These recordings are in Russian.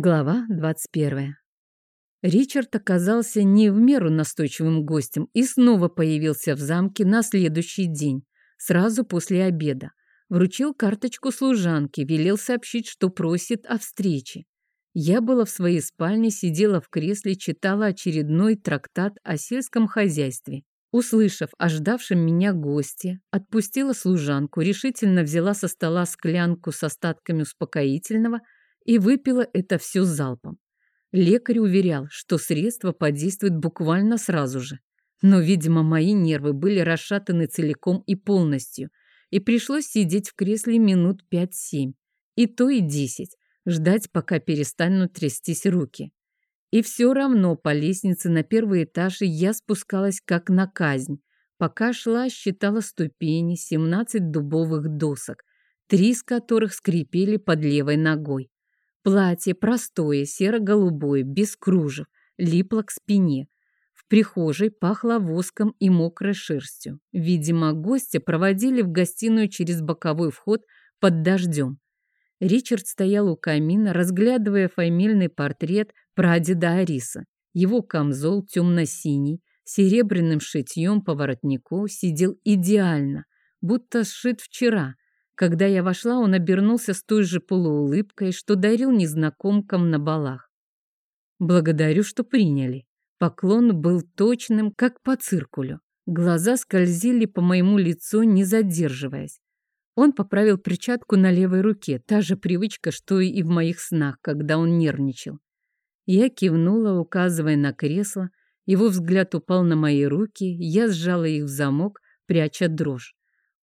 Глава 21. Ричард оказался не в меру настойчивым гостем и снова появился в замке на следующий день, сразу после обеда. Вручил карточку служанке, велел сообщить, что просит о встрече. Я была в своей спальне, сидела в кресле, читала очередной трактат о сельском хозяйстве. Услышав о ждавшем меня госте, отпустила служанку, решительно взяла со стола склянку с остатками успокоительного – и выпила это все залпом. Лекарь уверял, что средство подействует буквально сразу же. Но, видимо, мои нервы были расшатаны целиком и полностью, и пришлось сидеть в кресле минут пять-семь, и то и десять, ждать, пока перестанут трястись руки. И все равно по лестнице на первый этаж я спускалась как на казнь. Пока шла, считала ступени, 17 дубовых досок, три из которых скрипели под левой ногой. Платье простое, серо-голубое, без кружев, липло к спине. В прихожей пахло воском и мокрой шерстью. Видимо, гостя проводили в гостиную через боковой вход под дождем. Ричард стоял у камина, разглядывая фамильный портрет прадеда Ариса. Его камзол темно-синий, серебряным шитьем по воротнику сидел идеально, будто сшит вчера – когда я вошла, он обернулся с той же полуулыбкой, что дарил незнакомкам на балах. «Благодарю, что приняли». Поклон был точным, как по циркулю. Глаза скользили по моему лицу, не задерживаясь. Он поправил перчатку на левой руке, та же привычка, что и в моих снах, когда он нервничал. Я кивнула, указывая на кресло. Его взгляд упал на мои руки, я сжала их в замок, пряча дрожь.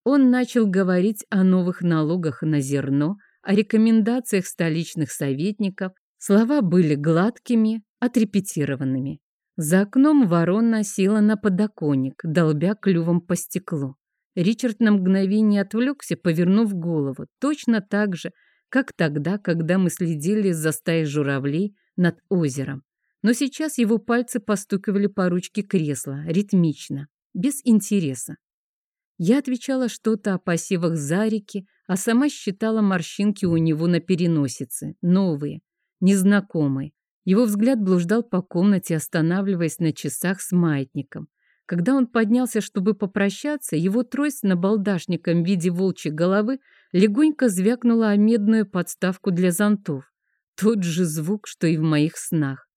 Он начал говорить о новых налогах на зерно, о рекомендациях столичных советников. Слова были гладкими, отрепетированными. За окном ворона села на подоконник, долбя клювом по стеклу. Ричард на мгновение отвлекся, повернув голову, точно так же, как тогда, когда мы следили за стаей журавлей над озером. Но сейчас его пальцы постукивали по ручке кресла, ритмично, без интереса. Я отвечала что-то о посевах Зарики, а сама считала морщинки у него на переносице, новые, незнакомые. Его взгляд блуждал по комнате, останавливаясь на часах с маятником. Когда он поднялся, чтобы попрощаться, его трость на балдашником в виде волчьей головы легонько звякнула о медную подставку для зонтов. Тот же звук, что и в моих снах.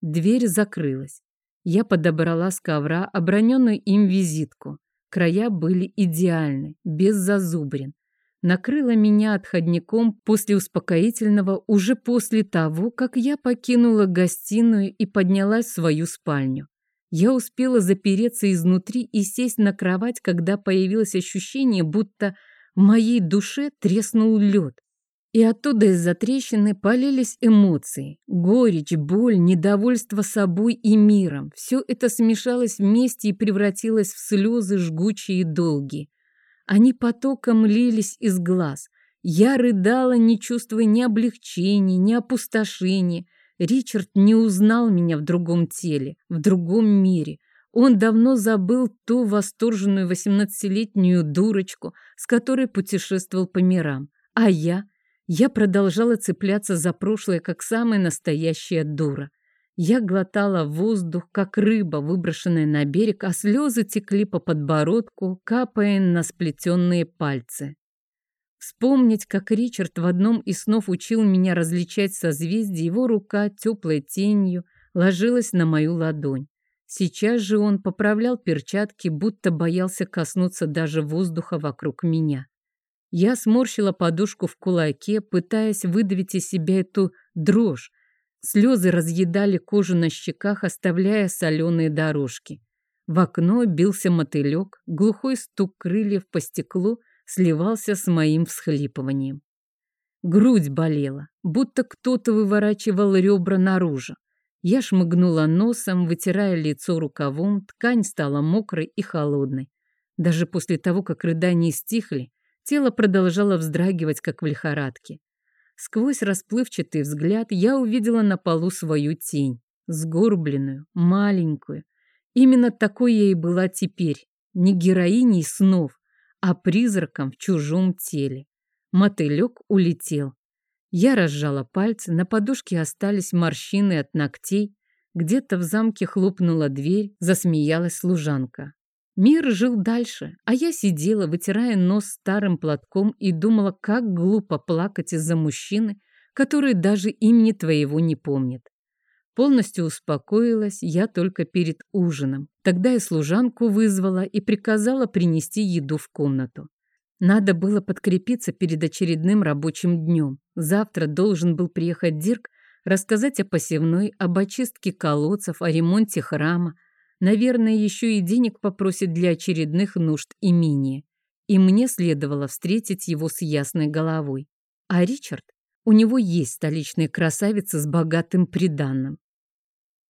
Дверь закрылась. Я подобрала с ковра оброненную им визитку. Края были идеальны, без зазубрин. Накрыла меня отходником после успокоительного уже после того, как я покинула гостиную и поднялась в свою спальню. Я успела запереться изнутри и сесть на кровать, когда появилось ощущение, будто в моей душе треснул лед. И оттуда из-за трещины полились эмоции. Горечь, боль, недовольство собой и миром. Все это смешалось вместе и превратилось в слезы жгучие и долгие. Они потоком лились из глаз. Я рыдала, не чувствуя ни облегчения, ни опустошения. Ричард не узнал меня в другом теле, в другом мире. Он давно забыл ту восторженную восемнадцатилетнюю дурочку, с которой путешествовал по мирам. А я — я продолжала цепляться за прошлое, как самая настоящая дура. Я глотала воздух, как рыба, выброшенная на берег, а слезы текли по подбородку, капая на сплетенные пальцы. Вспомнить, как Ричард в одном из снов учил меня различать созвездия, его рука теплой тенью ложилась на мою ладонь. Сейчас же он поправлял перчатки, будто боялся коснуться даже воздуха вокруг меня. Я сморщила подушку в кулаке, пытаясь выдавить из себя эту дрожь. Слезы разъедали кожу на щеках, оставляя соленые дорожки. В окно бился мотылек, глухой стук крыльев по стеклу сливался с моим всхлипыванием. Грудь болела, будто кто-то выворачивал ребра наружу. Я шмыгнула носом, вытирая лицо рукавом, ткань стала мокрой и холодной. Даже после того, как рыдания стихли, Тело продолжало вздрагивать, как в лихорадке. Сквозь расплывчатый взгляд я увидела на полу свою тень, сгорбленную, маленькую. Именно такой я и была теперь, не героиней снов, а призраком в чужом теле. Мотылек улетел. Я разжала пальцы, на подушке остались морщины от ногтей, где-то в замке хлопнула дверь, засмеялась служанка. Мир жил дальше, а я сидела, вытирая нос старым платком и думала, как глупо плакать из-за мужчины, который даже имени твоего не помнит. Полностью успокоилась я только перед ужином. Тогда я служанку вызвала и приказала принести еду в комнату. Надо было подкрепиться перед очередным рабочим днем. Завтра должен был приехать Дирк, рассказать о посевной, об очистке колодцев, о ремонте храма, Наверное, еще и денег попросит для очередных нужд имения. И мне следовало встретить его с ясной головой. А Ричард? У него есть столичная красавица с богатым приданным.